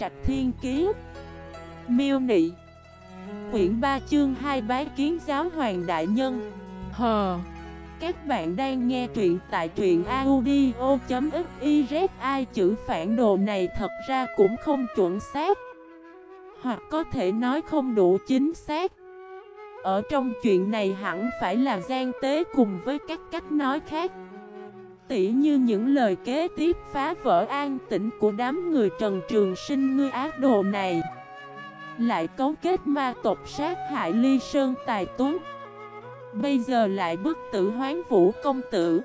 Trạch Thiên Kiế Miêu Nị. Quyển 3 chương 2 Bái Kiến Giáo Hoàng Đại Nhân. Hờ Các bạn đang nghe truyện tại truyện audio.xyz Ai chữ phản đồ này thật ra cũng không chuẩn xác. Hoặc có thể nói không đủ chính xác. Ở trong chuyện này hẳn phải là gian tế cùng với các cách nói khác. Tỉ như những lời kế tiếp phá vỡ an tĩnh của đám người Trần Trường Sinh ngươi ác đồ này. Lại cấu kết ma tộc sát hại ly sơn tài tuấn. Bây giờ lại bức tử hoán vũ công tử.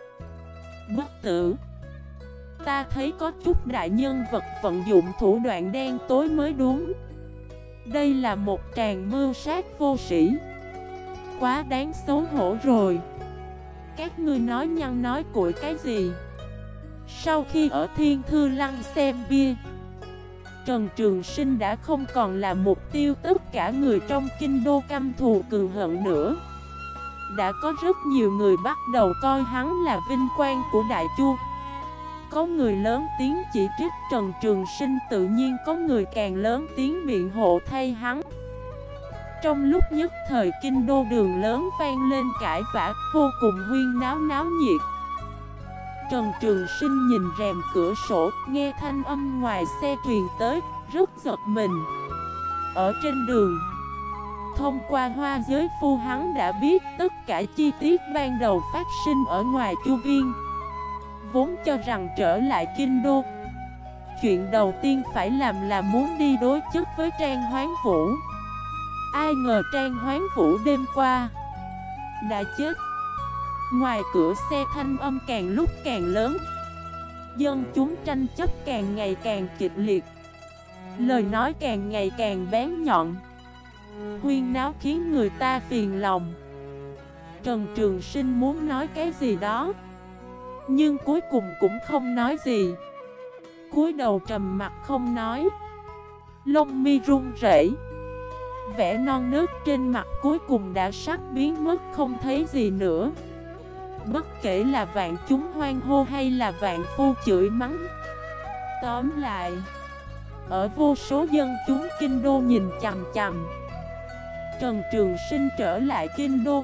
Bức tử. Ta thấy có chút đại nhân vật vận dụng thủ đoạn đen tối mới đúng. Đây là một tràng mưu sát vô sĩ Quá đáng xấu hổ rồi các ngươi nói nhăn nói cuội cái gì? Sau khi ở Thiên Thư Lăng xem bia, Trần Trường Sinh đã không còn là mục tiêu tất cả người trong kinh đô căm thù cường hận nữa. Đã có rất nhiều người bắt đầu coi hắn là vinh quang của Đại Chu. Có người lớn tiếng chỉ trích Trần Trường Sinh, tự nhiên có người càng lớn tiếng biện hộ thay hắn trong lúc nhất thời kinh đô đường lớn vang lên cãi vã, vô cùng huyên náo náo nhiệt. Trần Trường Sinh nhìn rèm cửa sổ, nghe thanh âm ngoài xe truyền tới, rất giật mình. Ở trên đường, Thông qua hoa giới phu hắn đã biết tất cả chi tiết ban đầu phát sinh ở ngoài chu viên. Vốn cho rằng trở lại kinh đô, Chuyện đầu tiên phải làm là muốn đi đối chất với Trang Hoán Vũ. Ai ngờ Trang Hoán Vũ đêm qua Đã chết. Ngoài cửa xe thanh âm càng lúc càng lớn, Dân chúng tranh chấp càng ngày càng kịch liệt. Lời nói càng ngày càng bén nhọn, Huyên náo khiến người ta phiền lòng. Trần Trường Sinh muốn nói cái gì đó, Nhưng cuối cùng cũng không nói gì. Cúi đầu trầm mặt không nói, Lông mi run rẩy vẻ non nước trên mặt cuối cùng đã sắc biến mất, không thấy gì nữa. Bất kể là vạn chúng hoang hô hay là vạn phu chửi mắng. Tóm lại, Ở vô số dân chúng kinh đô nhìn chằm chằm. Trần Trường Sinh trở lại kinh đô.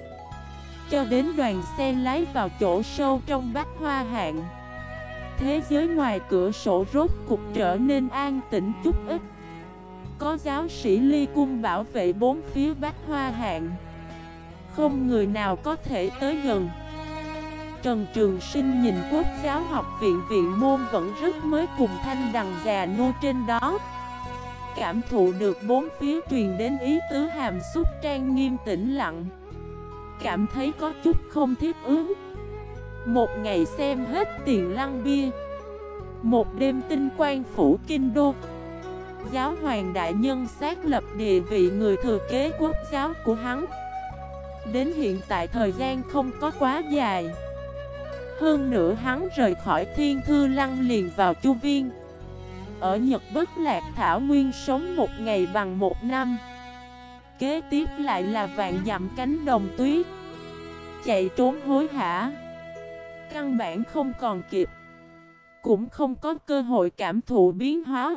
Cho đến đoàn xe lái vào chỗ sâu trong bách hoa hạng. Thế giới ngoài cửa sổ rốt cục trở nên an tĩnh chút ít có giáo sĩ ly cung bảo vệ bốn phía bách hoa hạng. Không người nào có thể tới gần. Trần Trường Sinh nhìn quốc giáo học viện viện môn vẫn rất mới cùng thanh đằng già nô trên đó. Cảm thụ được bốn phía truyền đến ý tứ hàm xúc trang nghiêm tĩnh lặng. Cảm thấy có chút không thiết ứng. Một ngày xem hết tiền lăng bia. Một đêm tinh quang phủ kinh đô giáo hoàng đại nhân xác lập địa vị người thừa kế quốc giáo của hắn. Đến hiện tại thời gian không có quá dài. Hơn nữa hắn rời khỏi thiên thư lăng liền vào chu viên. Ở Nhật Bất Lạc Thảo Nguyên sống một ngày bằng một năm. Kế tiếp lại là vạn dặm cánh đồng tuyết. Chạy trốn hối hả? Căn bản không còn kịp. Cũng không có cơ hội cảm thụ biến hóa.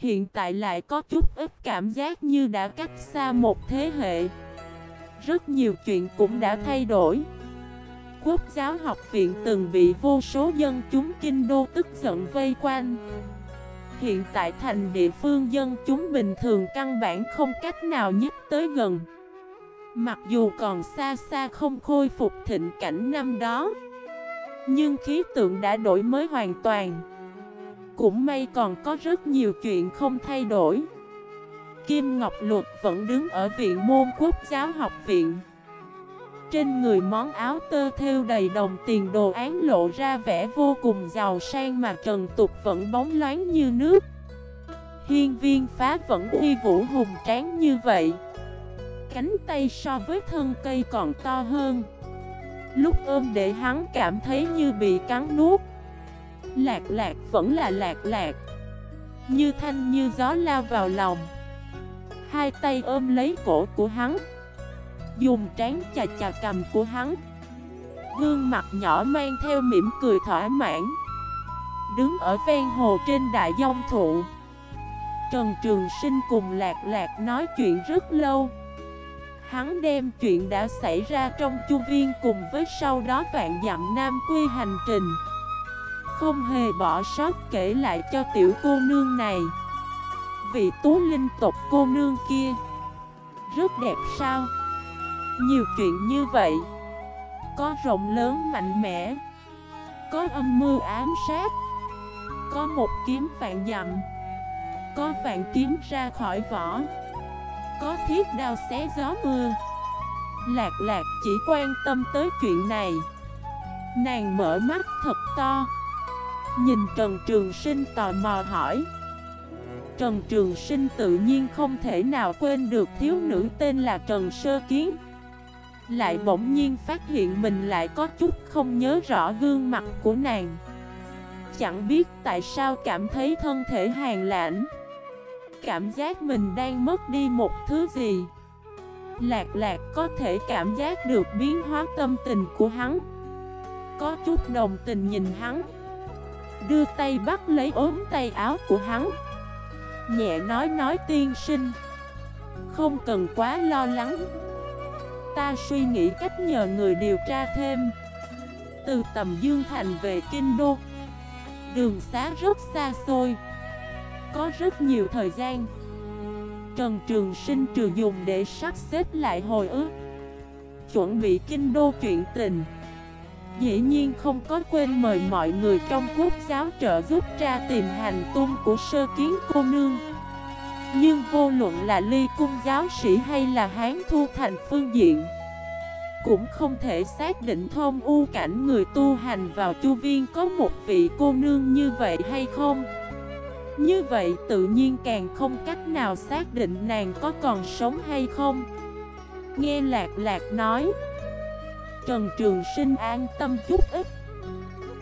Hiện tại lại có chút ít cảm giác như đã cách xa một thế hệ. Rất nhiều chuyện cũng đã thay đổi. Quốc giáo học viện từng bị vô số dân chúng kinh đô tức giận vây quanh. Hiện tại thành địa phương dân chúng bình thường căn bản không cách nào nhất tới gần. Mặc dù còn xa xa không khôi phục thịnh cảnh năm đó, Nhưng khí tượng đã đổi mới hoàn toàn cũng may còn có rất nhiều chuyện không thay đổi. Kim Ngọc Luật vẫn đứng ở viện môn quốc giáo học viện. Trên người món áo tơ theo đầy đồng tiền đồ án lộ ra vẻ vô cùng giàu sang mà trần tục vẫn bóng loáng như nước. Hiên viên phá vẫn uy vũ hùng tráng như vậy. Cánh tay so với thân cây còn to hơn. Lúc ôm để hắn cảm thấy như bị cắn nuốt. Lạc lạc vẫn là lạc lạc. Như thanh như gió lao vào lòng. Hai tay ôm lấy cổ của hắn. Dùng trán chà chà cầm của hắn. Gương mặt nhỏ mang theo mỉm cười thỏa mãn. Đứng ở ven hồ trên đại dông thụ. Trần Trường Sinh cùng Lạc Lạc nói chuyện rất lâu. Hắn đem chuyện đã xảy ra trong chu viên cùng với sau đó vạn dặm nam quy hành trình. Không hề bỏ sót kể lại cho tiểu cô nương này. Vị tú linh tộc cô nương kia, Rất đẹp sao? Nhiều chuyện như vậy, Có rộng lớn mạnh mẽ, Có âm mưu ám sát, Có một kiếm vạn dặm, Có vạn kiếm ra khỏi vỏ, Có thiết đao xé gió mưa. Lạc lạc chỉ quan tâm tới chuyện này. Nàng mở mắt thật to Nhìn Trần Trường Sinh tò mò hỏi. Trần Trường Sinh tự nhiên không thể nào quên được thiếu nữ tên là Trần Sơ Kiến. Lại bỗng nhiên phát hiện mình lại có chút không nhớ rõ gương mặt của nàng. Chẳng biết tại sao cảm thấy thân thể hàng lãnh. Cảm giác mình đang mất đi một thứ gì. Lạc lạc có thể cảm giác được biến hóa tâm tình của hắn. Có chút đồng tình nhìn hắn. Đưa tay bắt lấy ốm tay áo của hắn. Nhẹ nói nói tiên sinh. Không cần quá lo lắng. Ta suy nghĩ cách nhờ người điều tra thêm. Từ tầm Dương Thành về Kinh Đô. Đường xá rất xa xôi. Có rất nhiều thời gian. Trần Trường Sinh trừ dùng để sắp xếp lại hồi ức. Chuẩn bị kinh đô chuyện tình. Dĩ nhiên không có quên mời mọi người trong quốc giáo trợ giúp tra tìm hành tung của sơ kiến cô nương. Nhưng vô luận là ly cung giáo sĩ hay là hán thu thành phương diện, Cũng không thể xác định thông u cảnh người tu hành vào chu viên có một vị cô nương như vậy hay không. Như vậy tự nhiên càng không cách nào xác định nàng có còn sống hay không. Nghe lạc lạc nói Trần Trường Sinh an tâm chút ít.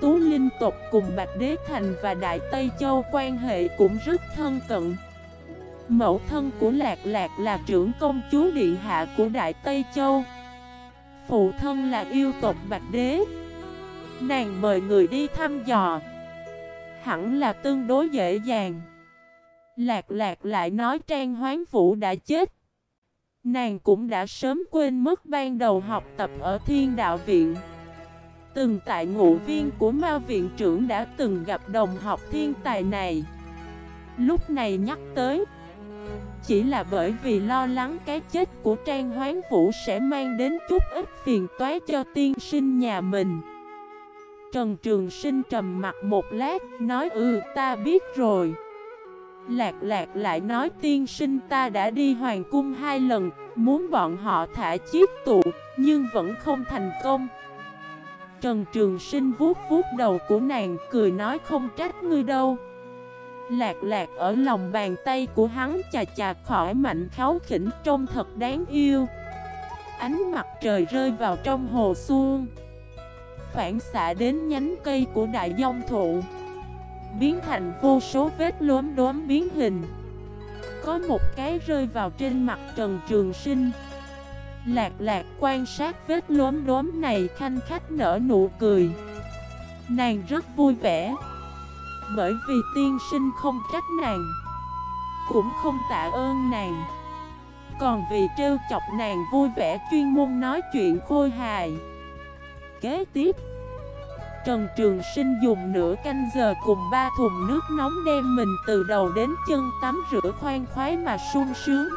Tú Linh tộc cùng Bạch Đế Thành và Đại Tây Châu quan hệ cũng rất thân cận. Mẫu thân của Lạc Lạc là trưởng công chúa Điện Hạ của Đại Tây Châu. Phụ thân là yêu tộc Bạch Đế. Nàng mời người đi thăm dò. Hẳn là tương đối dễ dàng. Lạc Lạc lại nói Trang Hoán Vũ đã chết. Nàng cũng đã sớm quên mất ban đầu học tập ở thiên đạo viện. Từng tại ngụ viên của ma viện trưởng đã từng gặp đồng học thiên tài này. Lúc này nhắc tới, Chỉ là bởi vì lo lắng cái chết của Trang Hoán Vũ sẽ mang đến chút ít phiền toái cho tiên sinh nhà mình. Trần Trường Sinh trầm mặt một lát, Nói ừ ta biết rồi. Lạc lạc lại nói tiên sinh ta đã đi hoàng cung hai lần, Muốn bọn họ thả chiếc tụ, Nhưng vẫn không thành công. Trần Trường Sinh vuốt vuốt đầu của nàng, Cười nói không trách ngươi đâu. Lạc lạc ở lòng bàn tay của hắn chà chà khỏi mạnh kháo khỉnh trông thật đáng yêu. Ánh mặt trời rơi vào trong hồ xuông Phản xạ đến nhánh cây của đại dông thụ. Biến thành vô số vết lốm đốm biến hình. Có một cái rơi vào trên mặt Trần Trường Sinh. Lạc lạc quan sát vết lốm đốm này khanh khách nở nụ cười. Nàng rất vui vẻ. Bởi vì tiên sinh không trách nàng, Cũng không tạ ơn nàng. Còn vì trêu chọc nàng vui vẻ chuyên môn nói chuyện khôi hài. Kế tiếp Trần Trường Sinh dùng nửa canh giờ cùng ba thùng nước nóng đem mình từ đầu đến chân tắm rửa khoan khoái mà sung sướng.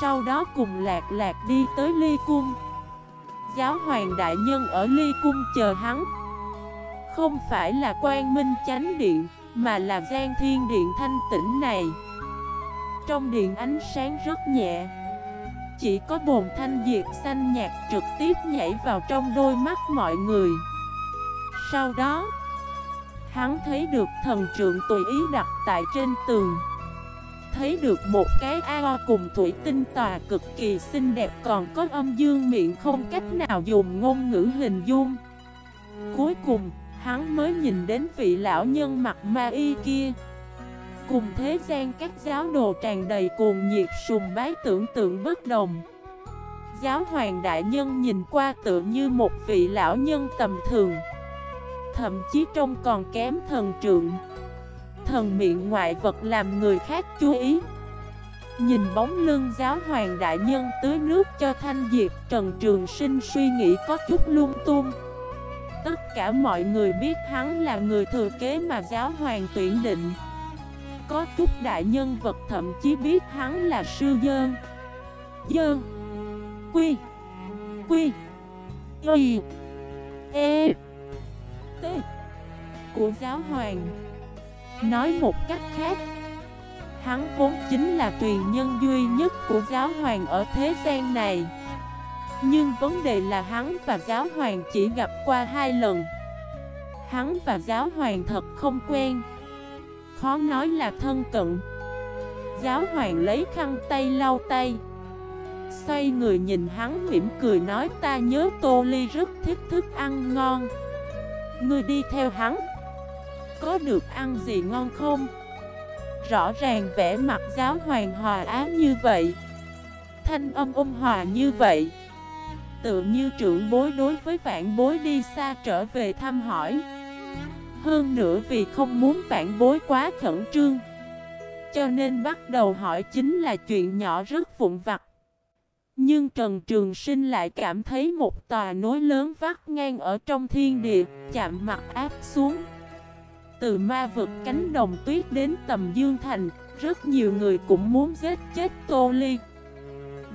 Sau đó cùng lạc lạc đi tới ly cung. Giáo hoàng đại nhân ở ly cung chờ hắn. Không phải là quan minh chánh điện, Mà là gian thiên điện thanh tĩnh này. Trong điện ánh sáng rất nhẹ. Chỉ có bồn thanh diệt xanh nhạt trực tiếp nhảy vào trong đôi mắt mọi người sau đó, hắn thấy được thần trượng tùy ý đặt tại trên tường. Thấy được một cái ao cùng thủy tinh tòa cực kỳ xinh đẹp còn có âm dương miệng không cách nào dùng ngôn ngữ hình dung. Cuối cùng, hắn mới nhìn đến vị lão nhân mặt ma y kia. Cùng thế gian các giáo đồ tràn đầy cuồng nhiệt sùng bái tưởng tượng bất đồng. Giáo hoàng đại nhân nhìn qua tự như một vị lão nhân tầm thường. Thậm chí trông còn kém thần trượng. Thần miệng ngoại vật làm người khác chú ý. Nhìn bóng lưng giáo hoàng đại nhân tưới nước cho thanh diệp, Trần Trường Sinh suy nghĩ có chút lung tung. Tất cả mọi người biết hắn là người thừa kế mà giáo hoàng tuyển định. Có chút đại nhân vật thậm chí biết hắn là sư dơn. Dơn. Quy. Quy. Y. E. T Của giáo hoàng. Nói một cách khác. Hắn vốn chính là tùy nhân duy nhất của giáo hoàng ở thế gian này. Nhưng vấn đề là hắn và giáo hoàng chỉ gặp qua hai lần. Hắn và giáo hoàng thật không quen. Khó nói là thân cận. Giáo hoàng lấy khăn tay lau tay. Xoay người nhìn hắn mỉm cười nói, ta nhớ Tô Ly rất thích thức ăn ngon. Ngươi đi theo hắn. Có được ăn gì ngon không? Rõ ràng vẻ mặt giáo hoàng hòa ám như vậy. Thanh âm ôn hòa như vậy. Tự như trưởng bối đối với vạn bối đi xa trở về thăm hỏi. Hơn nữa vì không muốn vạn bối quá khẩn trương. Cho nên bắt đầu hỏi chính là chuyện nhỏ rất vụn vặt. Nhưng Trần Trường Sinh lại cảm thấy một tòa nối lớn vắt ngang ở trong thiên địa Chạm mặt áp xuống từ ma vực cánh đồng tuyết đến tầm Dương Thành, rất nhiều người cũng muốn giết chết Tô Ly.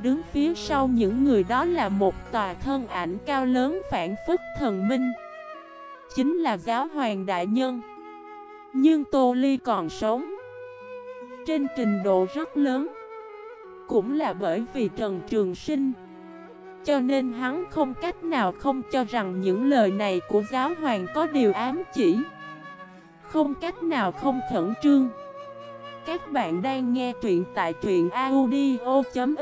Đứng phía sau những người đó là một tòa thân ảnh cao lớn phản phức thần minh. Chính là giáo hoàng đại nhân. Nhưng Tô Ly còn sống. Trên trình độ rất lớn. Cũng là bởi vì Trần Trường Sinh. Cho nên hắn không cách nào không cho rằng những lời này của giáo hoàng có điều ám chỉ. Không cách nào không khẩn trương Các bạn đang nghe truyện tại truyện audio.fif